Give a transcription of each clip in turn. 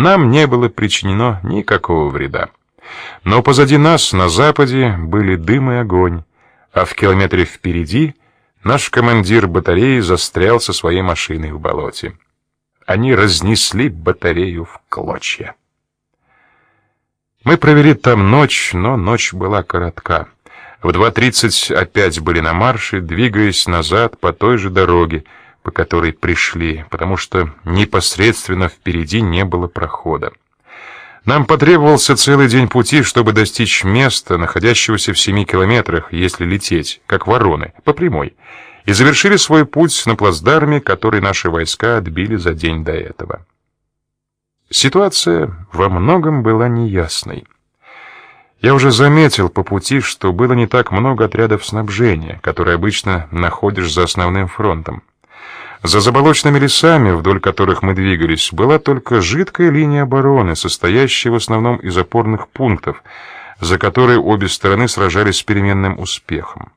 Нам не было причинено никакого вреда. Но позади нас, на западе, были дым и огонь, а в километре впереди наш командир батареи застрял со своей машиной в болоте. Они разнесли батарею в клочья. Мы провели там ночь, но ночь была коротка. В 2.30 опять были на марше, двигаясь назад по той же дороге, по которой пришли, потому что непосредственно впереди не было прохода. Нам потребовался целый день пути, чтобы достичь места, находящегося в семи километрах, если лететь, как вороны, по прямой, и завершили свой путь на плацдарме, который наши войска отбили за день до этого. Ситуация во многом была неясной. Я уже заметил по пути, что было не так много отрядов снабжения, которые обычно находишь за основным фронтом. За заболоченными лесами, вдоль которых мы двигались, была только жидкая линия обороны, состоящая в основном из опорных пунктов, за которые обе стороны сражались с переменным успехом.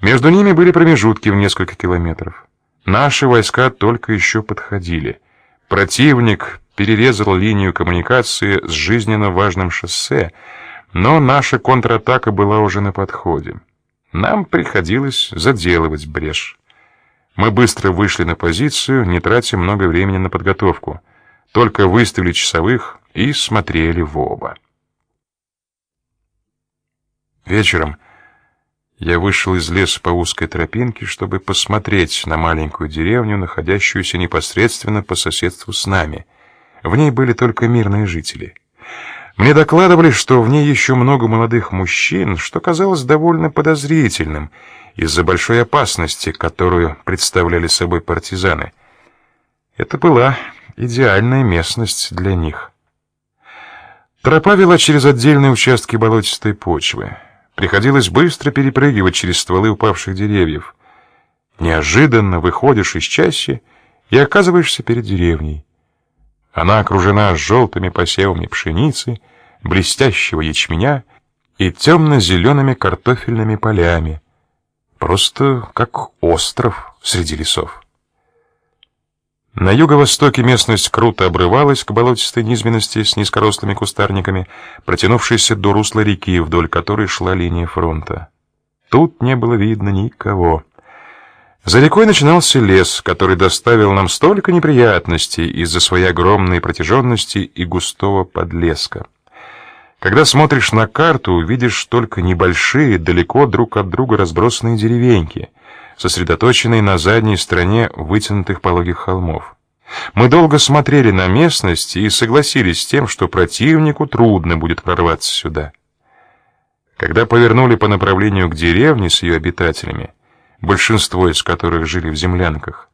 Между ними были промежутки в несколько километров. Наши войска только еще подходили. Противник перерезал линию коммуникации с жизненно важным шоссе, но наша контратака была уже на подходе. Нам приходилось заделывать брешь. Мы быстро вышли на позицию, не тратя много времени на подготовку. Только выставили часовых и смотрели в оба. Вечером я вышел из леса по узкой тропинке, чтобы посмотреть на маленькую деревню, находящуюся непосредственно по соседству с нами. В ней были только мирные жители. Мне докладывали, что в ней еще много молодых мужчин, что казалось довольно подозрительным из-за большой опасности, которую представляли собой партизаны. Это была идеальная местность для них. Тропа вела через отдельные участки болотистой почвы. Приходилось быстро перепрыгивать через стволы упавших деревьев. Неожиданно выходишь из чащи и оказываешься перед деревней. Она окружена желтыми посевами пшеницы, блестящего ячменя и темно-зелеными картофельными полями, просто как остров среди лесов. На юго-востоке местность круто обрывалась к болотистой низменности с низкорослыми кустарниками, протянувшейся до русла реки, вдоль которой шла линия фронта. Тут не было видно никого. За рекой начинался лес, который доставил нам столько неприятностей из-за своей огромной протяженности и густого подлеска. Когда смотришь на карту, видишь только небольшие, далеко друг от друга разбросанные деревеньки, сосредоточенные на задней стороне вытянутых пологих холмов. Мы долго смотрели на местность и согласились с тем, что противнику трудно будет прорваться сюда. Когда повернули по направлению к деревне с ее обитателями, большинство из которых жили в землянках,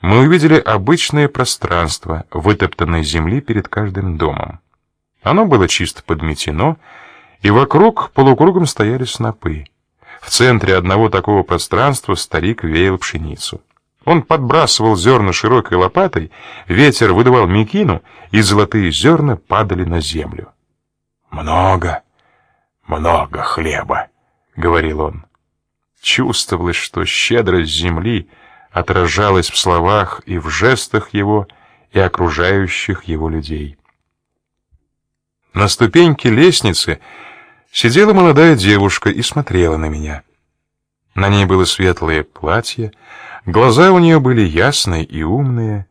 мы увидели обычное пространство вытоптанной земли перед каждым домом. Оно было чисто подметено, и вокруг полукругом стояли снопы. В центре одного такого пространства старик веял пшеницу. Он подбрасывал зерна широкой лопатой, ветер выдувал мекину, и золотые зерна падали на землю. «Много, много хлеба», — говорил он. Чувствовалось, что щедрость земли отражалась в словах и в жестах его и окружающих его людей. На ступеньке лестницы сидела молодая девушка и смотрела на меня. На ней было светлое платье, глаза у нее были ясные и умные,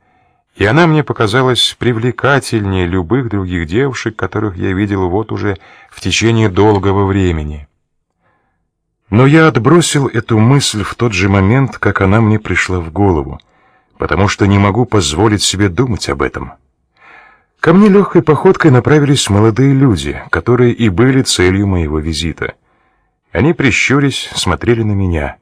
и она мне показалась привлекательнее любых других девушек, которых я видел вот уже в течение долгого времени. Но я отбросил эту мысль в тот же момент, как она мне пришла в голову, потому что не могу позволить себе думать об этом. Ко мне легкой походкой направились молодые люди, которые и были целью моего визита. Они прищурясь смотрели на меня.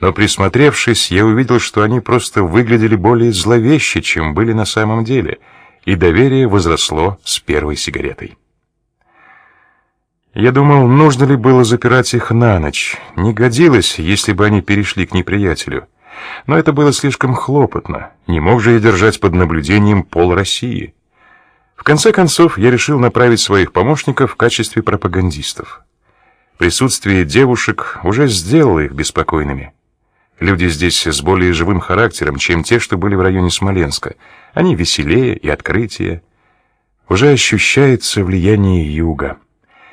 Но присмотревшись, я увидел, что они просто выглядели более зловеще, чем были на самом деле, и доверие возросло с первой сигаретой. Я думал, нужно ли было запирать их на ночь. Не годилось, если бы они перешли к неприятелю. Но это было слишком хлопотно. Не мог же я держать под наблюдением пол России. В конце концов, я решил направить своих помощников в качестве пропагандистов. Присутствие девушек уже сделало их беспокойными. Люди здесь с более живым характером, чем те, что были в районе Смоленска. Они веселее и открытие. уже ощущается влияние юга.